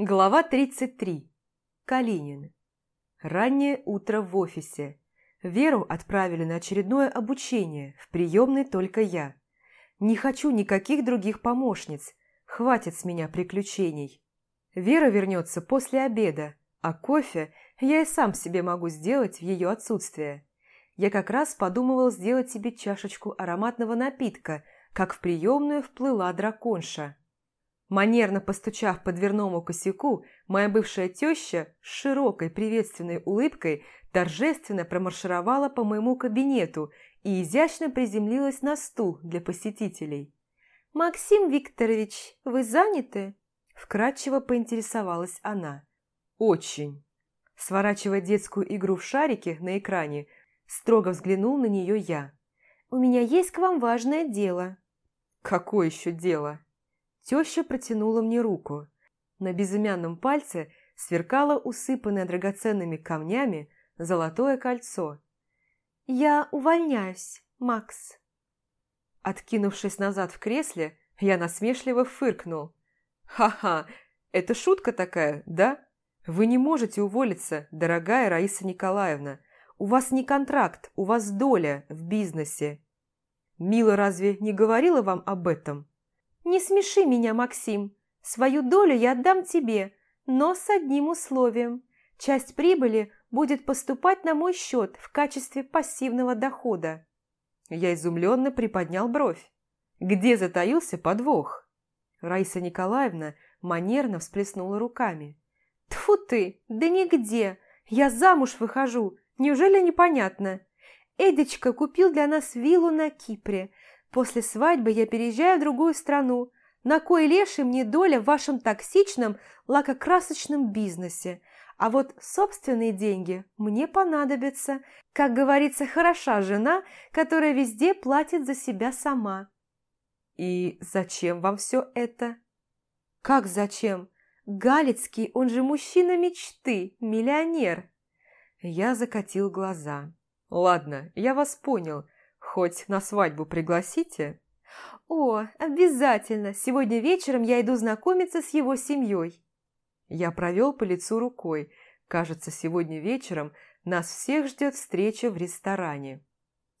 Глава 33. Калинин. Раннее утро в офисе. Веру отправили на очередное обучение, в приемной только я. Не хочу никаких других помощниц, хватит с меня приключений. Вера вернется после обеда, а кофе я и сам себе могу сделать в ее отсутствие. Я как раз подумывал сделать себе чашечку ароматного напитка, как в приемную вплыла драконша. Манерно постучав по дверному косяку, моя бывшая теща с широкой приветственной улыбкой торжественно промаршировала по моему кабинету и изящно приземлилась на стул для посетителей. «Максим Викторович, вы заняты?» Вкратчиво поинтересовалась она. «Очень». Сворачивая детскую игру в шарике на экране, строго взглянул на нее я. «У меня есть к вам важное дело». «Какое еще дело?» Теща протянула мне руку. На безымянном пальце сверкало усыпанное драгоценными камнями золотое кольцо. «Я увольняюсь, Макс». Откинувшись назад в кресле, я насмешливо фыркнул. «Ха-ха, это шутка такая, да? Вы не можете уволиться, дорогая Раиса Николаевна. У вас не контракт, у вас доля в бизнесе. Мила разве не говорила вам об этом?» «Не смеши меня, Максим. Свою долю я отдам тебе, но с одним условием. Часть прибыли будет поступать на мой счет в качестве пассивного дохода». Я изумленно приподнял бровь. «Где затаился подвох?» Раиса Николаевна манерно всплеснула руками. Тфу ты, да нигде! Я замуж выхожу, неужели непонятно? Эдичка купил для нас виллу на Кипре. После свадьбы я переезжаю в другую страну. На кой леший мне доля в вашем токсичном лакокрасочном бизнесе? А вот собственные деньги мне понадобятся. Как говорится, хороша жена, которая везде платит за себя сама. И зачем вам все это? Как зачем? Галицкий, он же мужчина мечты, миллионер. Я закатил глаза. Ладно, я вас понял. Хоть на свадьбу пригласите?» «О, обязательно! Сегодня вечером я иду знакомиться с его семьей». Я провел по лицу рукой. Кажется, сегодня вечером нас всех ждет встреча в ресторане.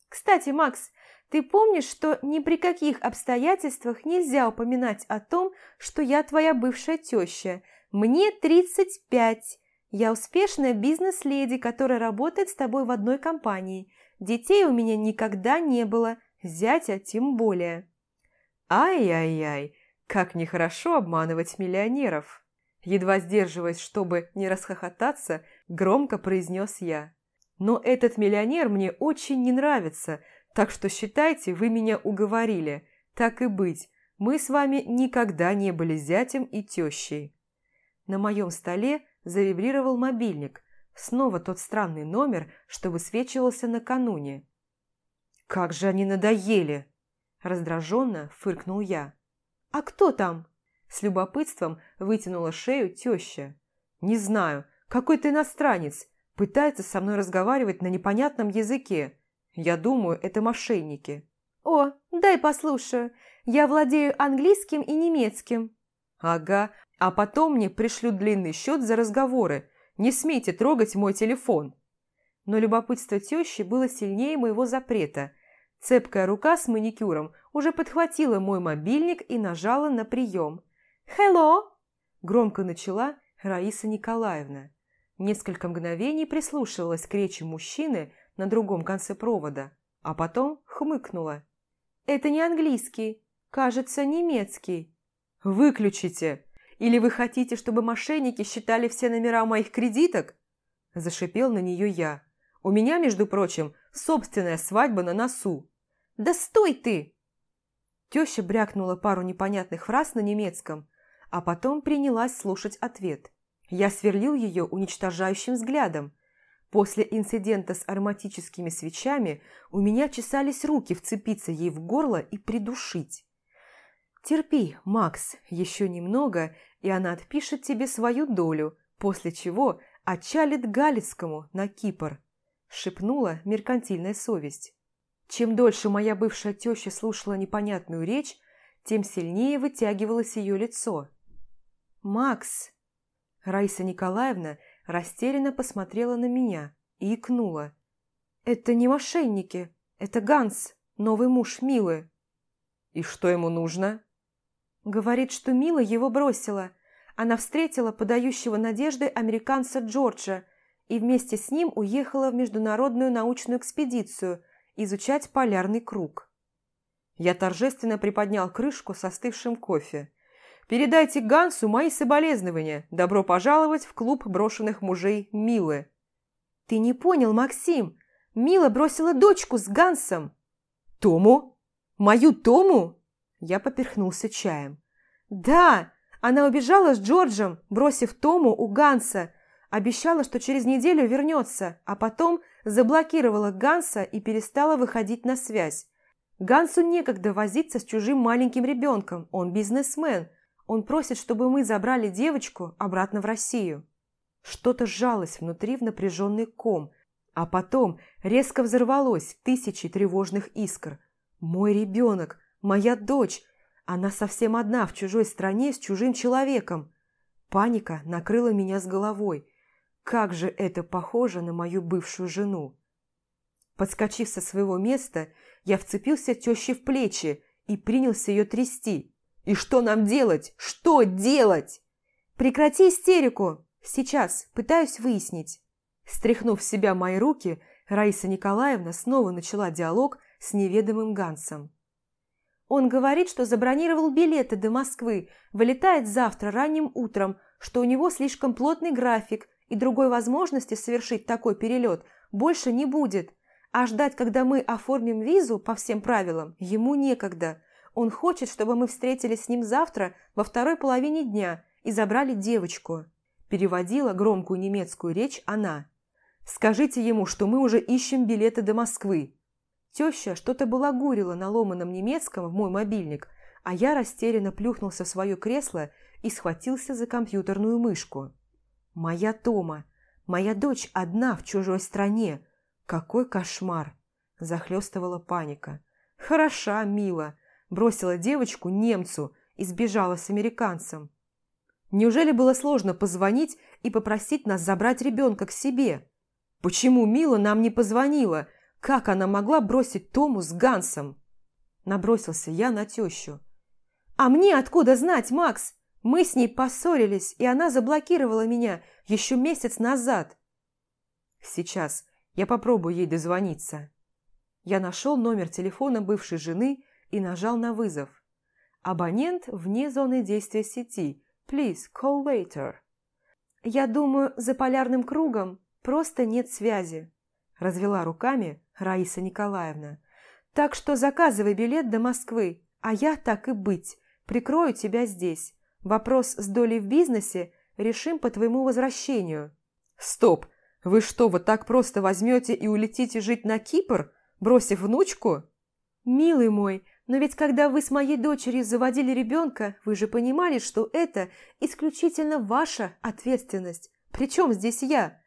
«Кстати, Макс, ты помнишь, что ни при каких обстоятельствах нельзя упоминать о том, что я твоя бывшая теща? Мне 35. Я успешная бизнес-леди, которая работает с тобой в одной компании. Детей у меня никогда не было, зятя тем более. Ай-яй-яй, как нехорошо обманывать миллионеров. Едва сдерживаясь, чтобы не расхохотаться, громко произнес я. Но этот миллионер мне очень не нравится, так что считайте, вы меня уговорили. Так и быть, мы с вами никогда не были зятем и тещей. На моем столе завибрировал мобильник, Снова тот странный номер, что высвечивался накануне. «Как же они надоели!» Раздраженно фыркнул я. «А кто там?» С любопытством вытянула шею теща. «Не знаю, какой-то иностранец. Пытается со мной разговаривать на непонятном языке. Я думаю, это мошенники». «О, дай послушаю. Я владею английским и немецким». «Ага, а потом мне пришлют длинный счет за разговоры. Не смейте трогать мой телефон!» Но любопытство тещи было сильнее моего запрета. Цепкая рука с маникюром уже подхватила мой мобильник и нажала на прием. «Хелло!» – громко начала Раиса Николаевна. Несколько мгновений прислушивалась к речи мужчины на другом конце провода, а потом хмыкнула. «Это не английский, кажется, немецкий». «Выключите!» Или вы хотите, чтобы мошенники считали все номера моих кредиток?» Зашипел на нее я. «У меня, между прочим, собственная свадьба на носу». «Да стой ты!» Теща брякнула пару непонятных фраз на немецком, а потом принялась слушать ответ. Я сверлил ее уничтожающим взглядом. После инцидента с ароматическими свечами у меня чесались руки вцепиться ей в горло и придушить. «Терпи, Макс, еще немного, и она отпишет тебе свою долю, после чего отчалит Галицкому на Кипр», – шепнула меркантильная совесть. Чем дольше моя бывшая теща слушала непонятную речь, тем сильнее вытягивалось ее лицо. «Макс!» Раиса Николаевна растерянно посмотрела на меня и икнула. «Это не мошенники, это Ганс, новый муж Милы». «И что ему нужно?» Говорит, что Мила его бросила. Она встретила подающего надежды американца Джорджа и вместе с ним уехала в международную научную экспедицию изучать полярный круг. Я торжественно приподнял крышку со остывшим кофе. «Передайте Гансу мои соболезнования. Добро пожаловать в клуб брошенных мужей Милы». «Ты не понял, Максим. Мила бросила дочку с Гансом». «Тому? Мою Тому?» Я поперхнулся чаем. «Да, она убежала с Джорджем, бросив Тому у Ганса. Обещала, что через неделю вернется, а потом заблокировала Ганса и перестала выходить на связь. Гансу некогда возиться с чужим маленьким ребенком, он бизнесмен. Он просит, чтобы мы забрали девочку обратно в Россию». Что-то сжалось внутри в напряженный ком, а потом резко взорвалось тысячи тревожных искр. «Мой ребенок! Моя дочь! Она совсем одна в чужой стране с чужим человеком!» Паника накрыла меня с головой. Как же это похоже на мою бывшую жену! Подскочив со своего места, я вцепился теще в плечи и принялся ее трясти. «И что нам делать? Что делать?» «Прекрати истерику! Сейчас, пытаюсь выяснить». Стряхнув в себя мои руки, Раиса Николаевна снова начала диалог с неведомым Гансом. Он говорит, что забронировал билеты до Москвы, вылетает завтра ранним утром, что у него слишком плотный график, и другой возможности совершить такой перелет больше не будет. А ждать, когда мы оформим визу по всем правилам, ему некогда. Он хочет, чтобы мы встретились с ним завтра во второй половине дня и забрали девочку. Переводила громкую немецкую речь она. «Скажите ему, что мы уже ищем билеты до Москвы. Теща что-то балагурила на ломаном немецком в мой мобильник, а я растерянно плюхнулся в свое кресло и схватился за компьютерную мышку. «Моя Тома! Моя дочь одна в чужой стране! Какой кошмар!» – захлестывала паника. «Хороша, мила!» – бросила девочку немцу и сбежала с американцем. Неужели было сложно позвонить и попросить нас забрать ребенка к себе? Почему Мила нам не позвонила – как она могла бросить Тому с Гансом? Набросился я на тещу. А мне откуда знать, Макс? Мы с ней поссорились, и она заблокировала меня еще месяц назад. Сейчас я попробую ей дозвониться. Я нашел номер телефона бывшей жены и нажал на вызов. Абонент вне зоны действия сети. Please call later. Я думаю, за полярным кругом просто нет связи. Развела руками Раиса Николаевна. «Так что заказывай билет до Москвы, а я, так и быть, прикрою тебя здесь. Вопрос с долей в бизнесе решим по твоему возвращению». «Стоп! Вы что, вот так просто возьмете и улетите жить на Кипр, бросив внучку?» «Милый мой, но ведь когда вы с моей дочерью заводили ребенка, вы же понимали, что это исключительно ваша ответственность. Причем здесь я?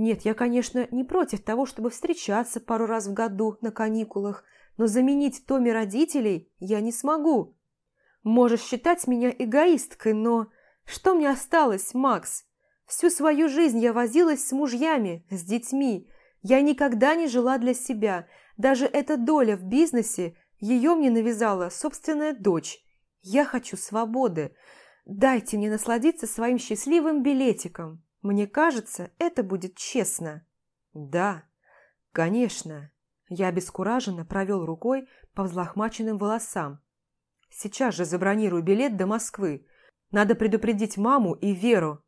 Нет, я, конечно, не против того, чтобы встречаться пару раз в году на каникулах, но заменить Томи родителей я не смогу. Можешь считать меня эгоисткой, но... Что мне осталось, Макс? Всю свою жизнь я возилась с мужьями, с детьми. Я никогда не жила для себя. Даже эта доля в бизнесе, ее мне навязала собственная дочь. Я хочу свободы. Дайте мне насладиться своим счастливым билетиком. Мне кажется, это будет честно. Да, конечно. Я обескураженно провел рукой по взлохмаченным волосам. Сейчас же забронирую билет до Москвы. Надо предупредить маму и Веру.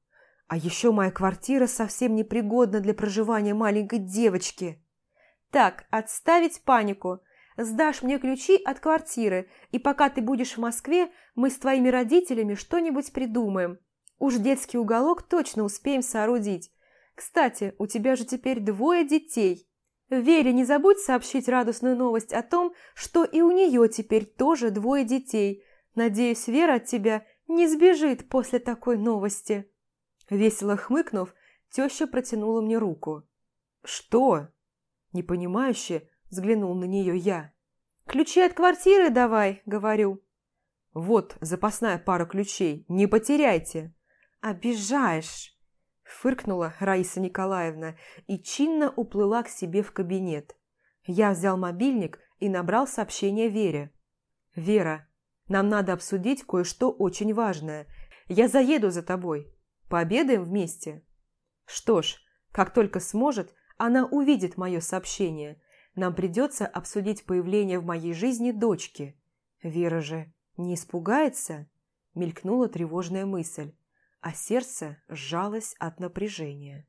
А еще моя квартира совсем непригодна для проживания маленькой девочки. Так, отставить панику. Сдашь мне ключи от квартиры, и пока ты будешь в Москве, мы с твоими родителями что-нибудь придумаем. Уж детский уголок точно успеем соорудить. Кстати, у тебя же теперь двое детей. Вере не забудь сообщить радостную новость о том, что и у нее теперь тоже двое детей. Надеюсь, Вера от тебя не сбежит после такой новости». Весело хмыкнув, теща протянула мне руку. «Что?» Непонимающе взглянул на нее я. «Ключи от квартиры давай», — говорю. «Вот запасная пара ключей, не потеряйте». «Обижаешь!» – фыркнула Раиса Николаевна и чинно уплыла к себе в кабинет. Я взял мобильник и набрал сообщение Вере. «Вера, нам надо обсудить кое-что очень важное. Я заеду за тобой. Пообедаем вместе?» Что ж, как только сможет, она увидит мое сообщение. Нам придется обсудить появление в моей жизни дочки. Вера же не испугается? Мелькнула тревожная мысль, а сердце сжалось от напряжения.